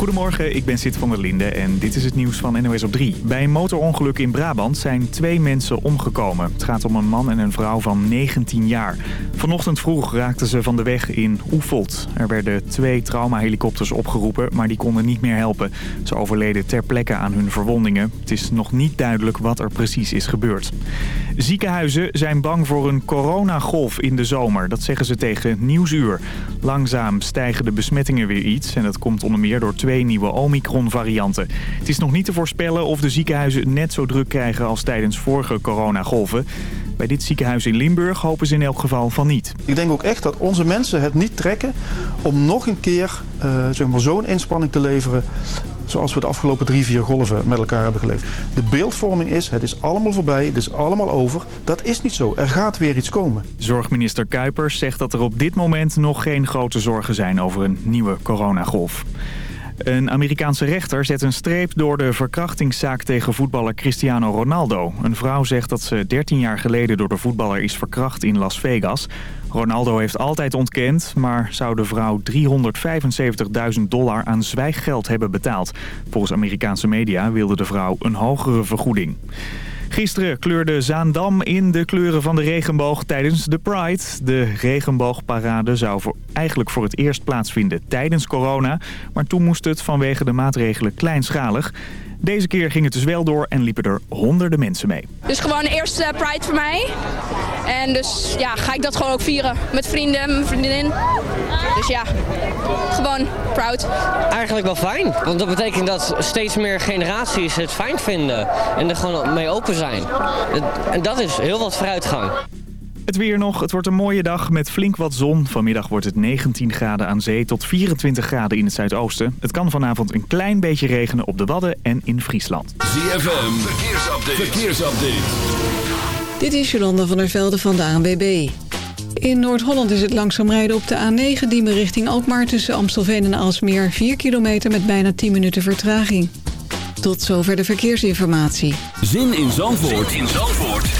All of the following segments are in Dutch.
Goedemorgen, ik ben Sid van der Linde en dit is het nieuws van NOS op 3. Bij een motorongeluk in Brabant zijn twee mensen omgekomen. Het gaat om een man en een vrouw van 19 jaar. Vanochtend vroeg raakten ze van de weg in Oefeld. Er werden twee traumahelikopters opgeroepen, maar die konden niet meer helpen. Ze overleden ter plekke aan hun verwondingen. Het is nog niet duidelijk wat er precies is gebeurd. Ziekenhuizen zijn bang voor een coronagolf in de zomer. Dat zeggen ze tegen Nieuwsuur. Langzaam stijgen de besmettingen weer iets en dat komt onder meer door twee twee nieuwe Omicron-varianten. Het is nog niet te voorspellen of de ziekenhuizen net zo druk krijgen als tijdens vorige coronagolven. Bij dit ziekenhuis in Limburg hopen ze in elk geval van niet. Ik denk ook echt dat onze mensen het niet trekken om nog een keer uh, zeg maar zo'n inspanning te leveren zoals we de afgelopen drie, vier golven met elkaar hebben geleefd. De beeldvorming is, het is allemaal voorbij, het is allemaal over. Dat is niet zo. Er gaat weer iets komen. Zorgminister Kuipers zegt dat er op dit moment nog geen grote zorgen zijn over een nieuwe coronagolf. Een Amerikaanse rechter zet een streep door de verkrachtingszaak tegen voetballer Cristiano Ronaldo. Een vrouw zegt dat ze 13 jaar geleden door de voetballer is verkracht in Las Vegas. Ronaldo heeft altijd ontkend, maar zou de vrouw 375.000 dollar aan zwijggeld hebben betaald. Volgens Amerikaanse media wilde de vrouw een hogere vergoeding. Gisteren kleurde Zaandam in de kleuren van de regenboog tijdens de Pride. De regenboogparade zou voor, eigenlijk voor het eerst plaatsvinden tijdens corona. Maar toen moest het vanwege de maatregelen kleinschalig. Deze keer ging het dus wel door en liepen er honderden mensen mee. Dus gewoon de eerste Pride voor mij. En dus ja, ga ik dat gewoon ook vieren met vrienden, mijn vriendin. Dus ja, gewoon proud. Eigenlijk wel fijn, want dat betekent dat steeds meer generaties het fijn vinden en er gewoon mee open zijn. En dat is heel wat vooruitgang. Het weer nog. Het wordt een mooie dag met flink wat zon. Vanmiddag wordt het 19 graden aan zee tot 24 graden in het zuidoosten. Het kan vanavond een klein beetje regenen op de Wadden en in Friesland. ZFM, verkeersupdate. verkeersupdate. Dit is Jolanda van der Velde van de ANWB. In Noord-Holland is het langzaam rijden op de A9 Diemen richting Alkmaar... tussen Amstelveen en Alsmeer 4 kilometer met bijna 10 minuten vertraging. Tot zover de verkeersinformatie. Zin in Zandvoort, zin in Zandvoort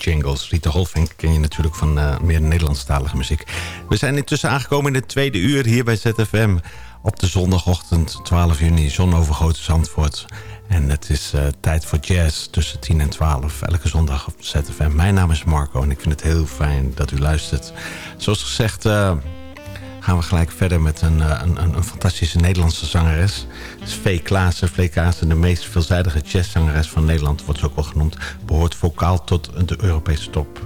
Mr. Bojangles. Rita Holvink ken je natuurlijk van eh, meer Nederlandstalige muziek. We zijn intussen aangekomen in het tweede uur hier bij ZFM. Op de zondagochtend 12 juni, zon over Grote Zandvoort. En het is eh, tijd voor jazz tussen 10 en 12. Elke zondag op ZFM. Mijn naam is Marco en ik vind het heel fijn dat u luistert. Zoals gezegd... eh, gaan we gelijk verder met een, eh, een, een, fantastische Nederlandse zangeres. Het is Vee Klaassen. De meest veelzijdige jazzzangeres van Nederland... wordt ze ook wel genoemd. Behoort vocaal tot de Europese top.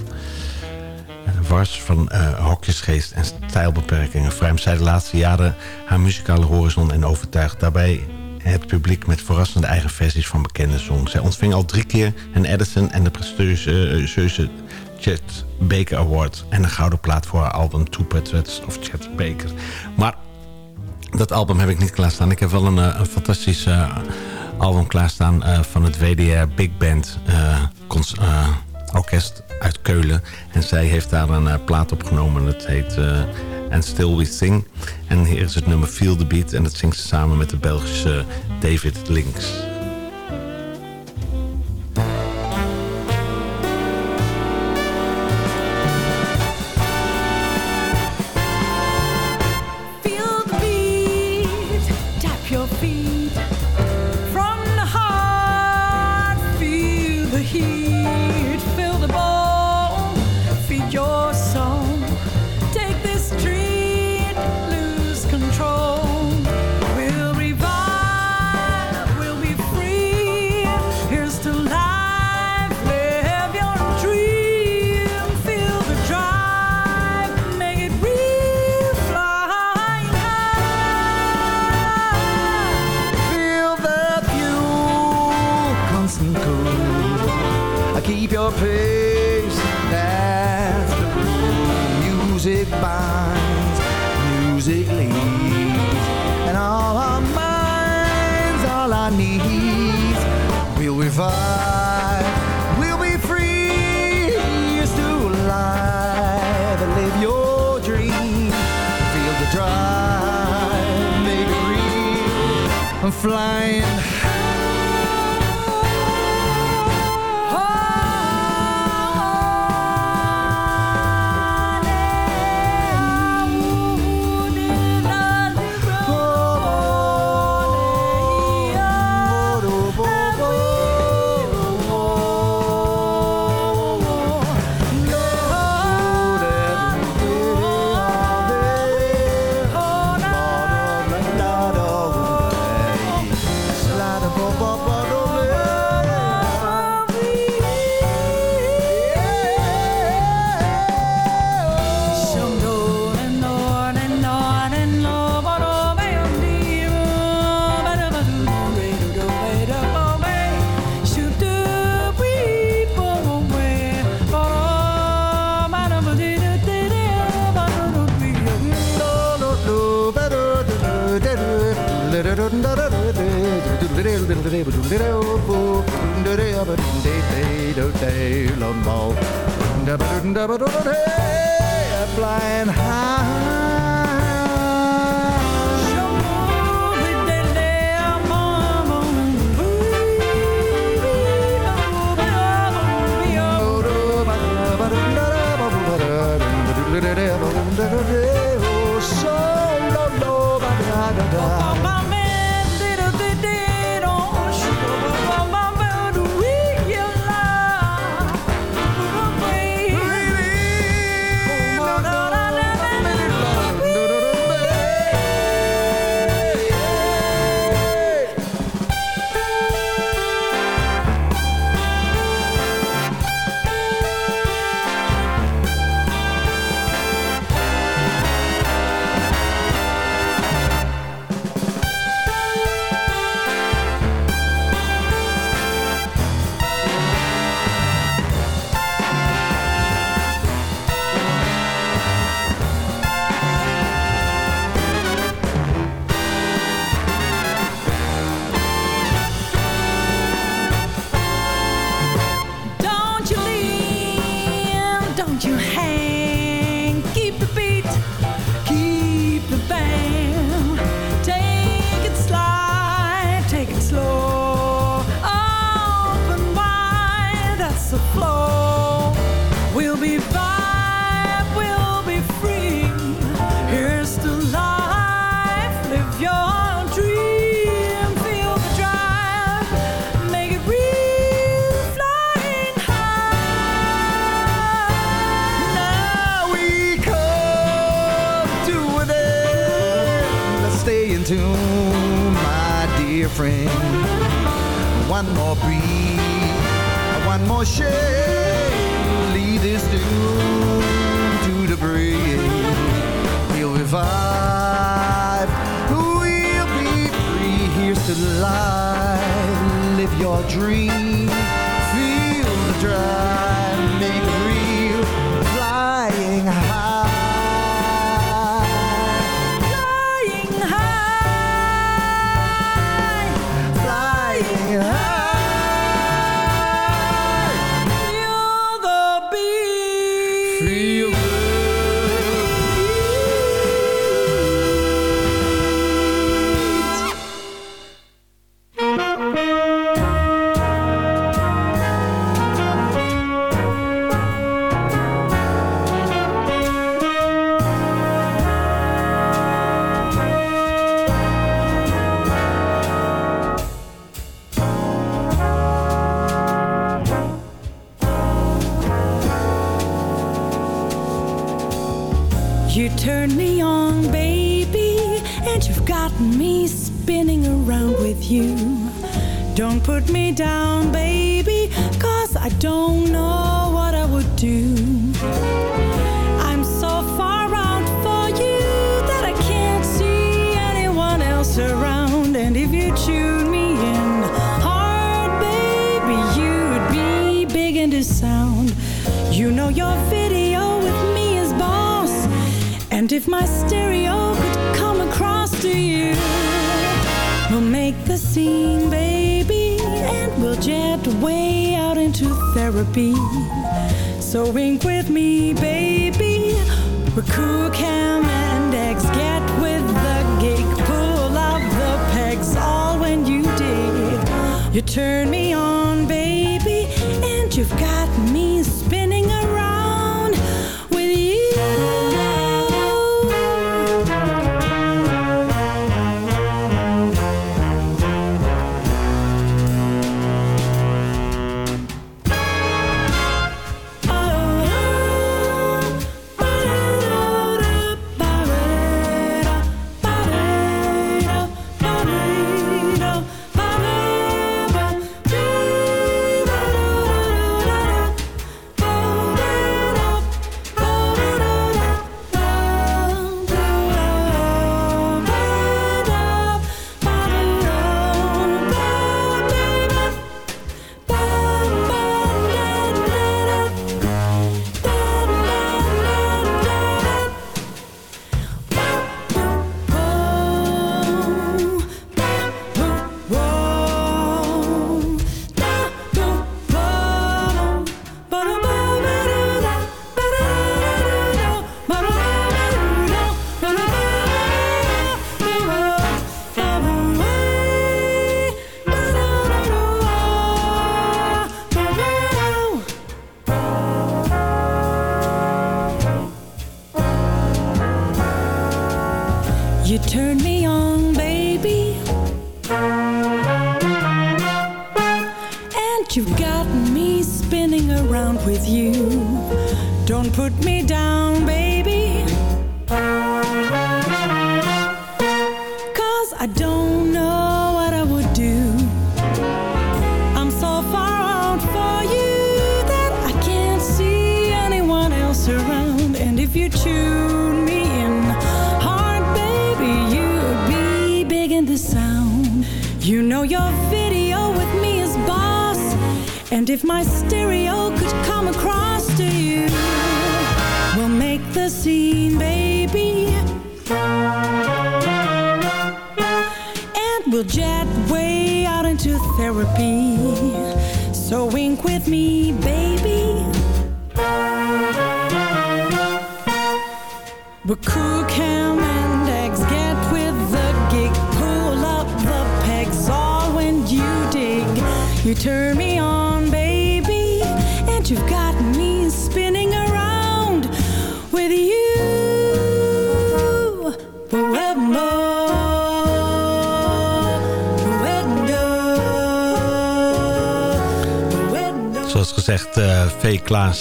Wars van eh, hokjesgeest en stijlbeperkingen... verruimt zij de laatste jaren haar muzikale horizon... en overtuigt daarbij het publiek met verrassende eigen versies van bekende songs. Zij ontving al drie keer een Edison en de prestigieuze Chet Baker Award... en een gouden plaat voor haar album Two Portraits of Chet Baker. Maar dat album heb ik niet klaarstaan. Ik heb wel een, eh, een fantastisch eh, album klaarstaan eh, van het WDR Big Band Orkest uit Keulen. En zij heeft daar een plaat opgenomen. Het heet And Still We Sing. En hier is het nummer Feel the Beat. En dat zingt ze samen met de Belgische David Links. Flying high. spring. One more breeze, one more shake, leave this doom to debris. He'll revive, we'll be free. Here's to life, live your dream, feel the drive. do. I'm so far out for you that I can't see anyone else around. And if you tune me in hard, baby, you'd be big into sound. You know your video with me is boss. And if my stereo could come across to you, we'll make the scene, baby, and we'll jet way out into therapy. So wink with me, baby. We're cool cam and eggs. Get with the gig. Pull out the pegs. All when you dig. You turn me on, baby. And you've got me spinning.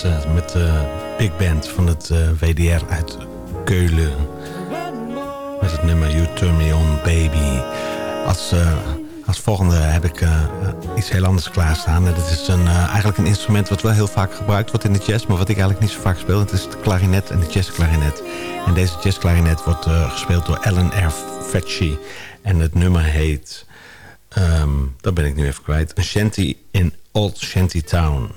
Klaassen met de big band van het eh, WDR uit Keulen. Met het nummer You Turn Me On Baby. Als, eh, als volgende heb ik eh, iets heel anders klaarstaan. Dat is een, eh, eigenlijk een instrument wat wel heel vaak gebruikt wordt in de jazz... maar wat ik eigenlijk niet zo vaak speel. Het is de klarinet en de jazzklarinet. En deze jazzklarinet wordt eh, gespeeld door Alan R. Fetchy. En het nummer heet... ehm, dat ben ik nu even kwijt. Een shanty in Old Shanty Town.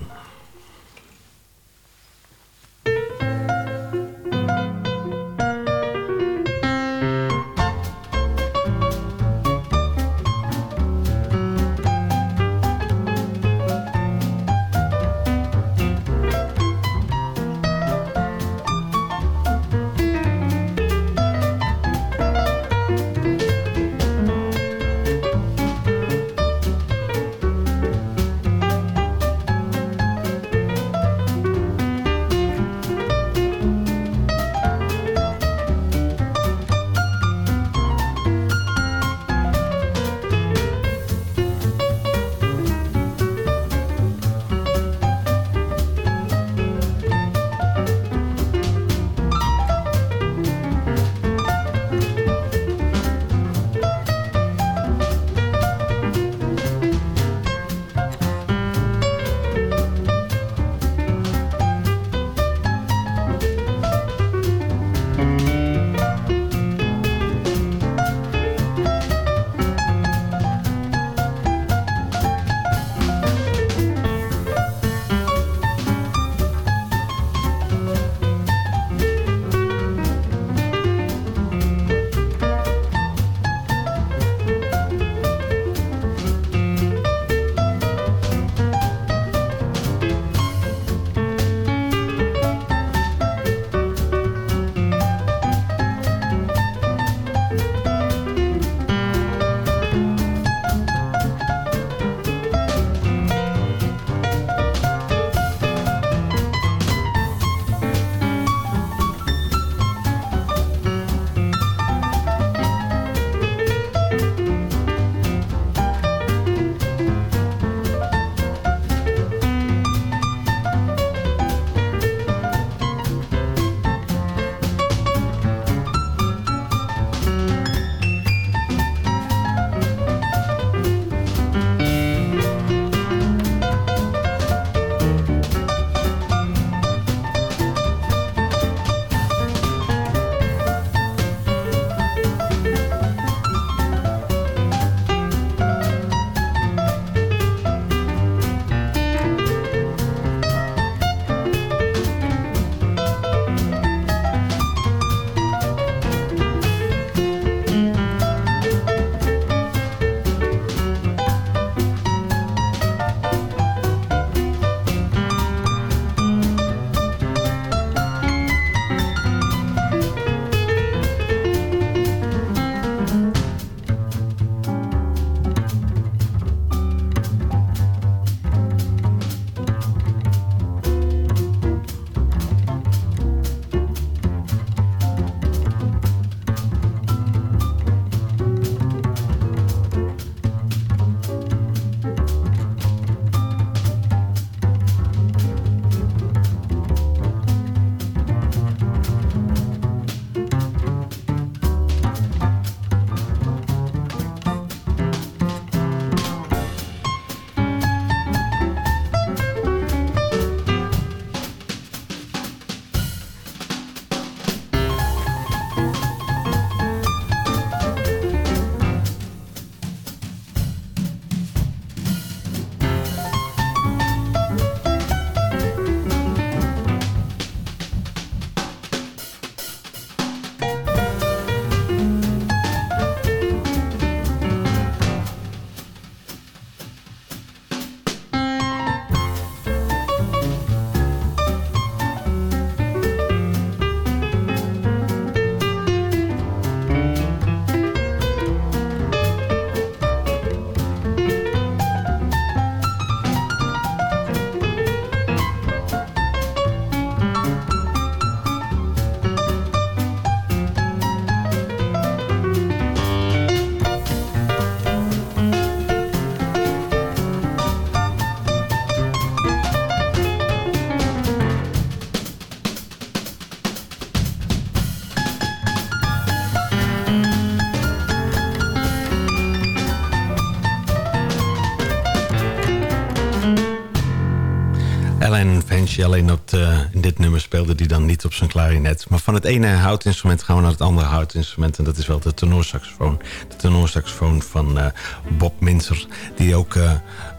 Alleen dat, uh, in dit nummer speelde hij dan niet op zijn klarinet. Maar van het ene houtinstrument gaan we naar het andere houtinstrument. En dat is wel de tenorsaxofoon. De tenorsaxofoon van uh, Bob Minzer. Die ook uh,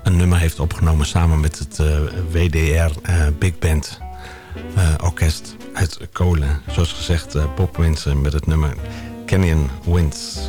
een nummer heeft opgenomen samen met het WDR Big Band Orkest uit Kolen. Zoals gezegd, Bob Minzer met het nummer Canyon Winds.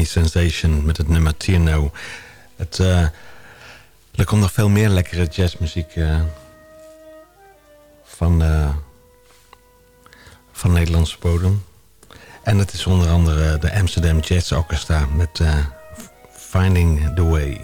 Sensation met het nummer Tierno. Het, uh, er komt nog veel meer lekkere jazzmuziek uh, van, van Nederlandse bodem. En het is onder andere de Amsterdam Jazz Orchestra met Finding the Way.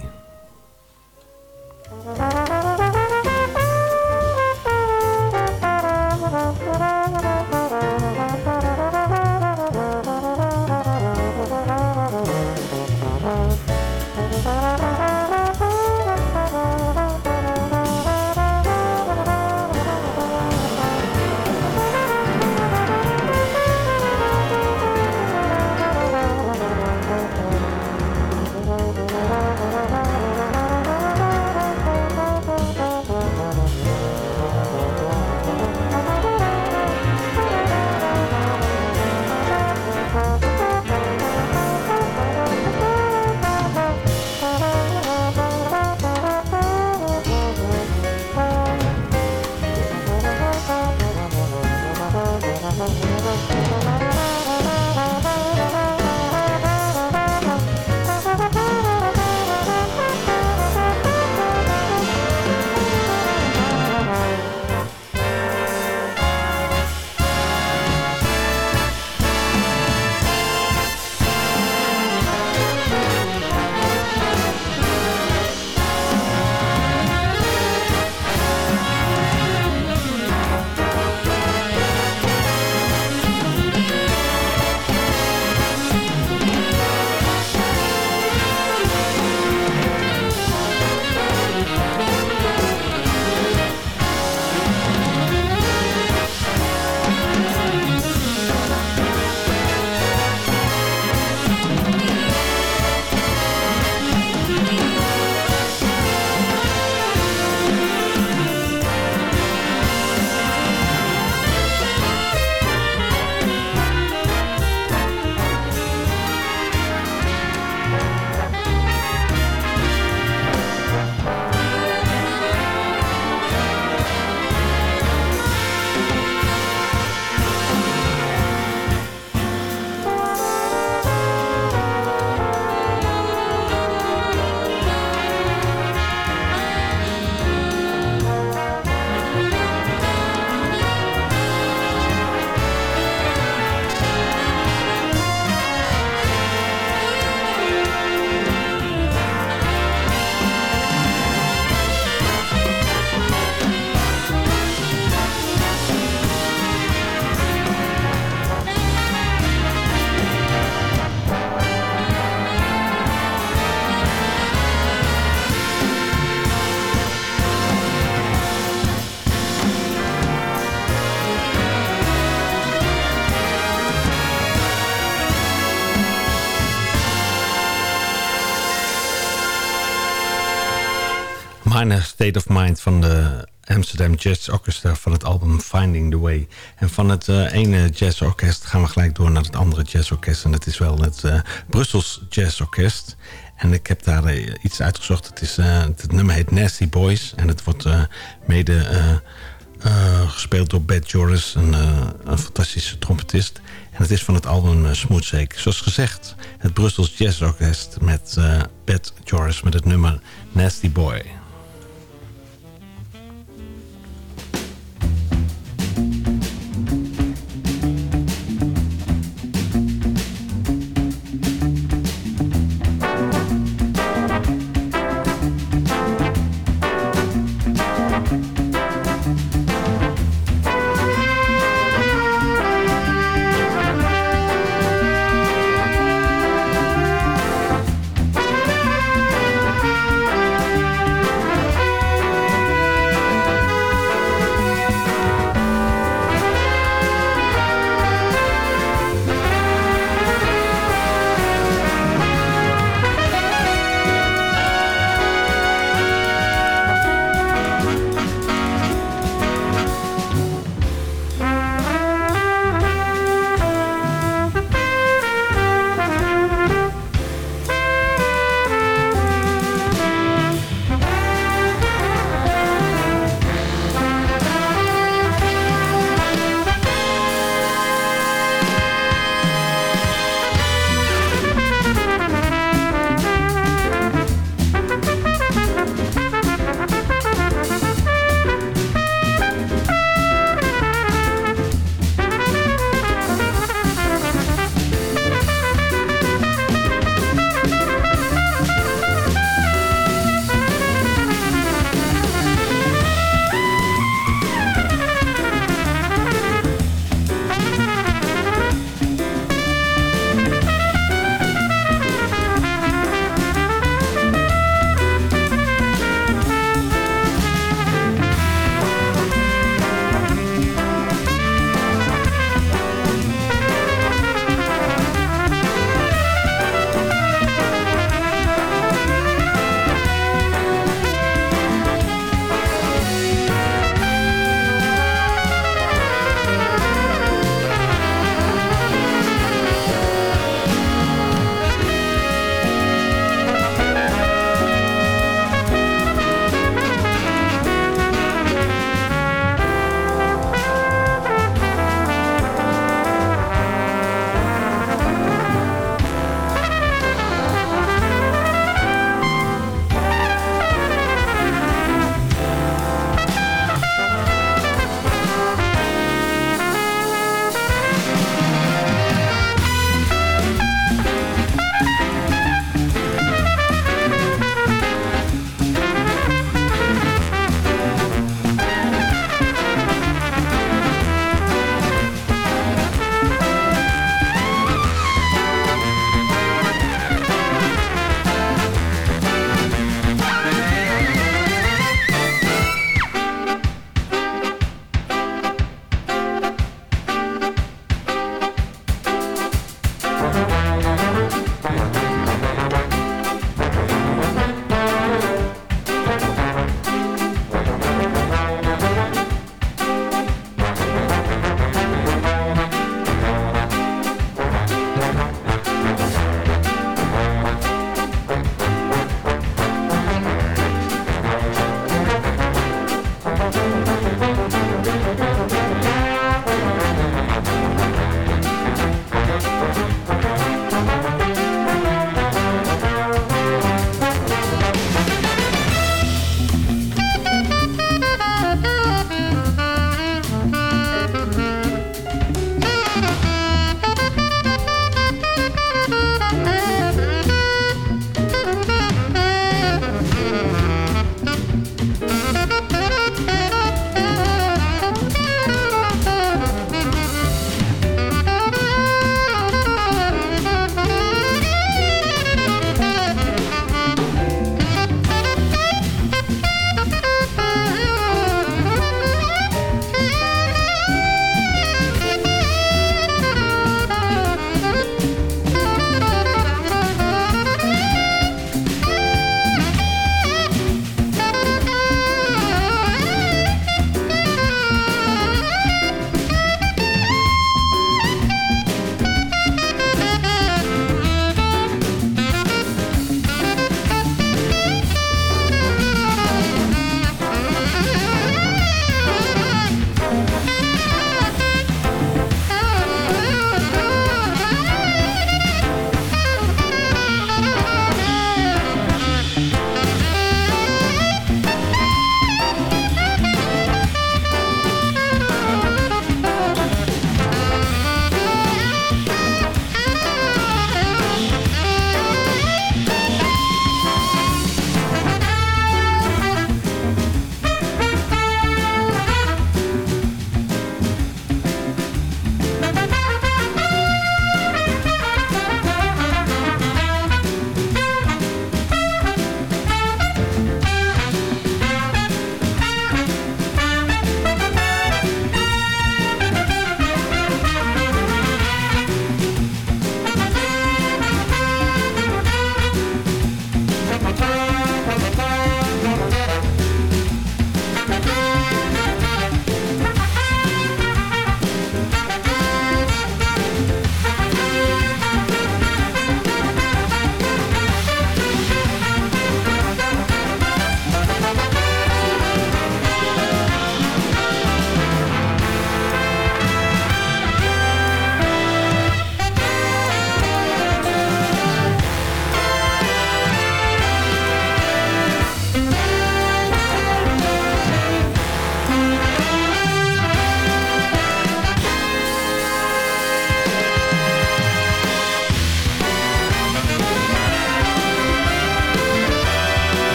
Minor State of Mind van de Amsterdam Jazz Orchestra van het album Finding the Way. En van het uh, ene jazzorkest gaan we gelijk door naar het andere jazzorkest. En dat is wel het uh, Brussels Jazz Orkest. En ik heb daar uh, iets uitgezocht. Het, is, het nummer heet Nasty Boys. En het wordt mede gespeeld door Beth Joris, een, een, fantastische trompetist. En het is van het album Smooth Shake. Zoals gezegd, het Brussels Jazz Orkest met Beth Joris met het nummer Nasty Boy.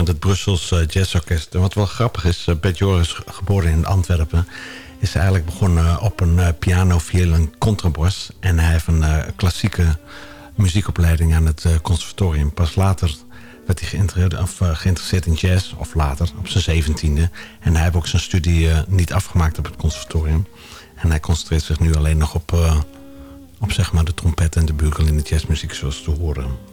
Met het Brussels uh, Jazz Orkest. En wat wel grappig is, uh, Bert Joris, geboren in Antwerpen... is eigenlijk begonnen op een piano, viool en contrabas. En hij heeft een klassieke muziekopleiding aan het conservatorium. Pas later werd hij geïnteresseerd in jazz, of later, op zijn zeventiende. En hij heeft ook zijn studie niet afgemaakt op het conservatorium. En hij concentreert zich nu alleen nog op, op zeg maar, de trompet en de bugel in de jazzmuziek zoals te horen.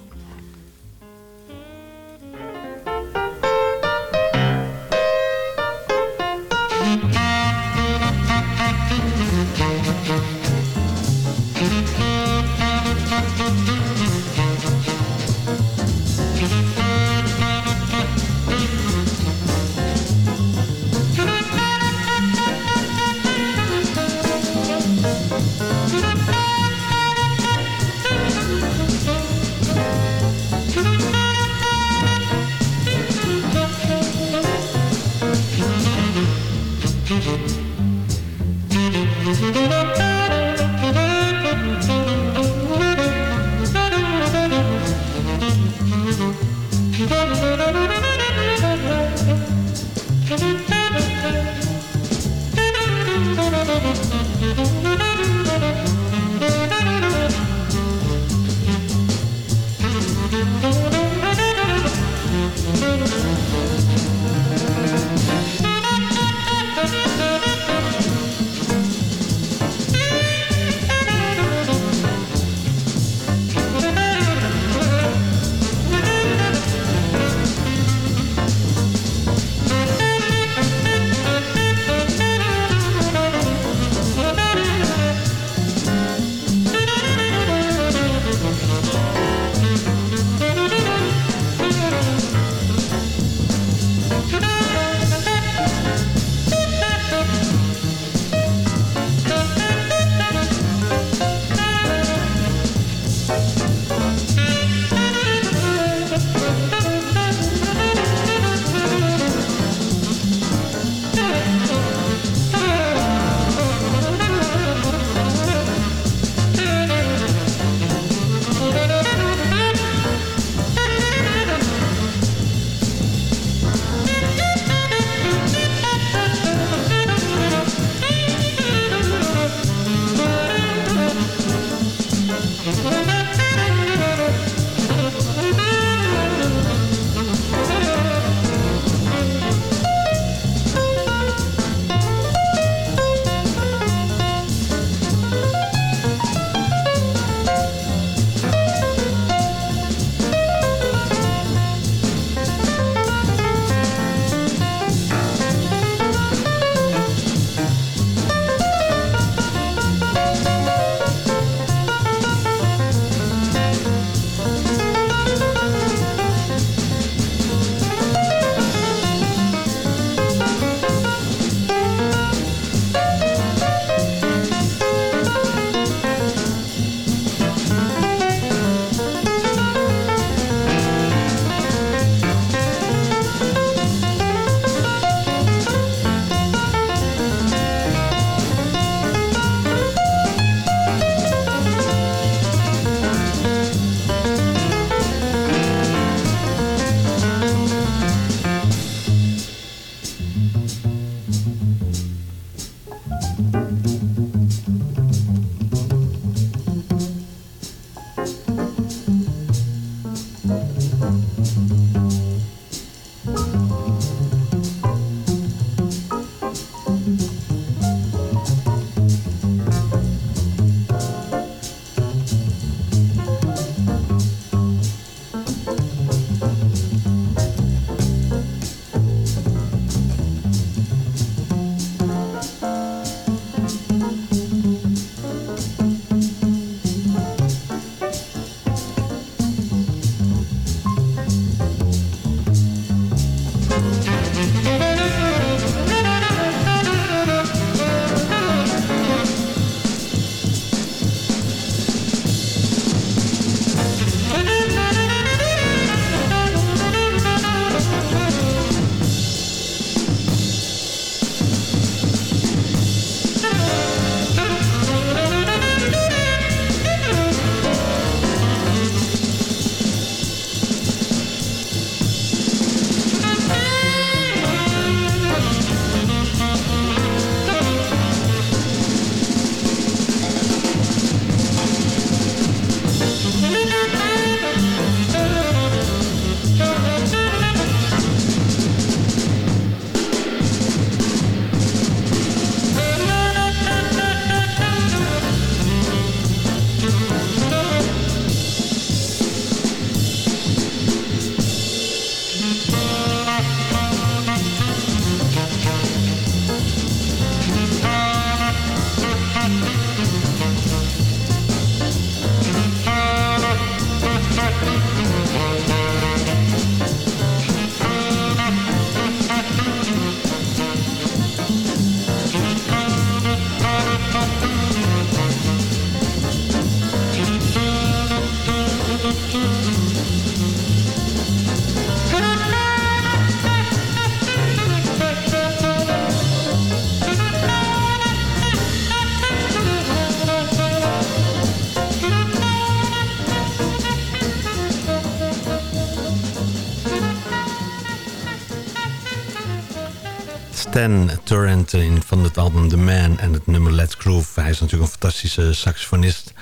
Stan Turrentine van het album The Man en het nummer Let's Groove. Hij is natuurlijk een fantastische saxofonist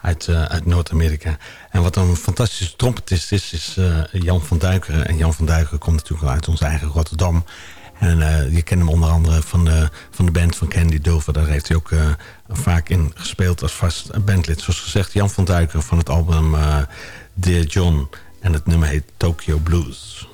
uit, uh, uit Noord-Amerika. En wat een fantastische trompetist is, is uh, Jan van Duiker. En Jan van Duiker komt natuurlijk uit ons eigen Rotterdam. En uh, je kent hem onder andere van de, van de band van Candy Dulver. Daar heeft hij ook vaak in gespeeld als vast bandlid. Zoals gezegd, Jan van Duiker van het album Dear John. En het nummer heet Tokyo Blues.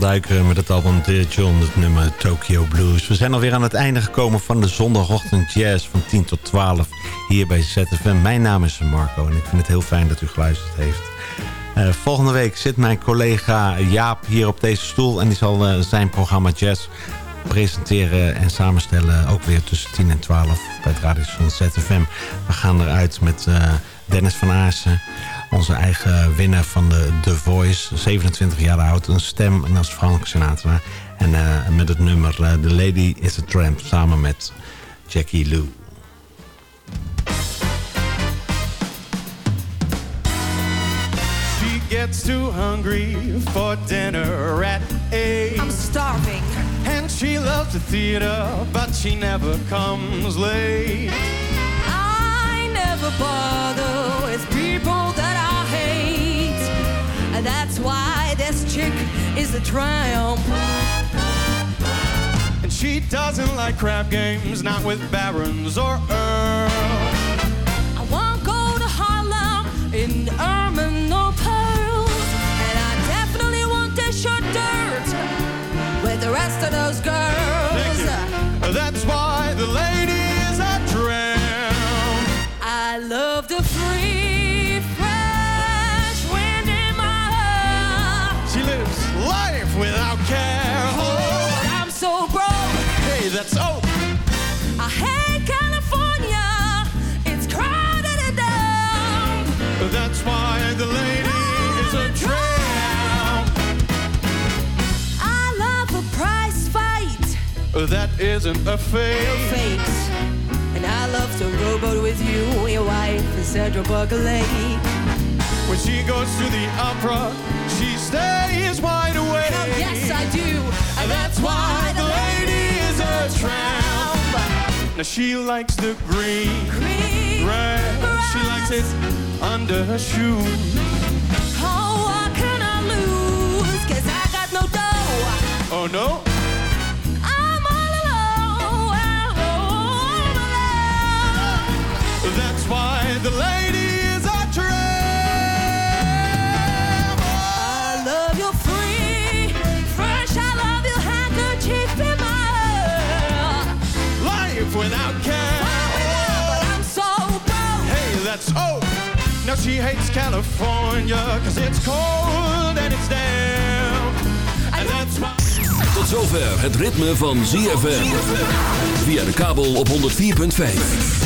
Van Duiken met het album Dear het nummer Tokyo Blues. We zijn alweer aan het einde gekomen van de zondagochtend jazz van 10 tot 12 hier bij ZFM. Mijn naam is Marco en ik vind het heel fijn dat u geluisterd heeft. Uh, volgende week zit mijn collega Jaap hier op deze stoel en die zal uh, zijn programma Jazz presenteren en samenstellen. Ook weer tussen 10 en 12 bij het radiostation ZFM. We gaan eruit met Dennis van Aarsen. Onze eigen winnaar van de The Voice. 27 jaar oud. Een stem en als Frank Sinatra. En uh, met het nummer uh, The Lady is a Tramp. Samen met Jackie Lou. gets too hungry for dinner at eight. I'm starving. And she loves the theater, but she never comes late. I never bother that's why this chick is a triumph. And she doesn't like crap games, not with barons or earls. That isn't a fake. Fate. And I love to rowboat with you, your wife, is Sandra Buckley. When she goes to the opera, she stays wide awake. Oh, yes, I do. And that's why the lady is a tramp. Now she likes the green, Green grass. grass. She likes it under her shoes. Oh, what can I lose? Cause I got no dough. Oh no? That's why the lady is a tramp. I love your free, fresh. I love your handkerchief in my hair. Life without care. But I'm so broke. Hey, that's oh. Now she hates California, cause it's cold and it's damp. And that's why. Tot zover het ritme van ZFM. Via de kabel op 104.5.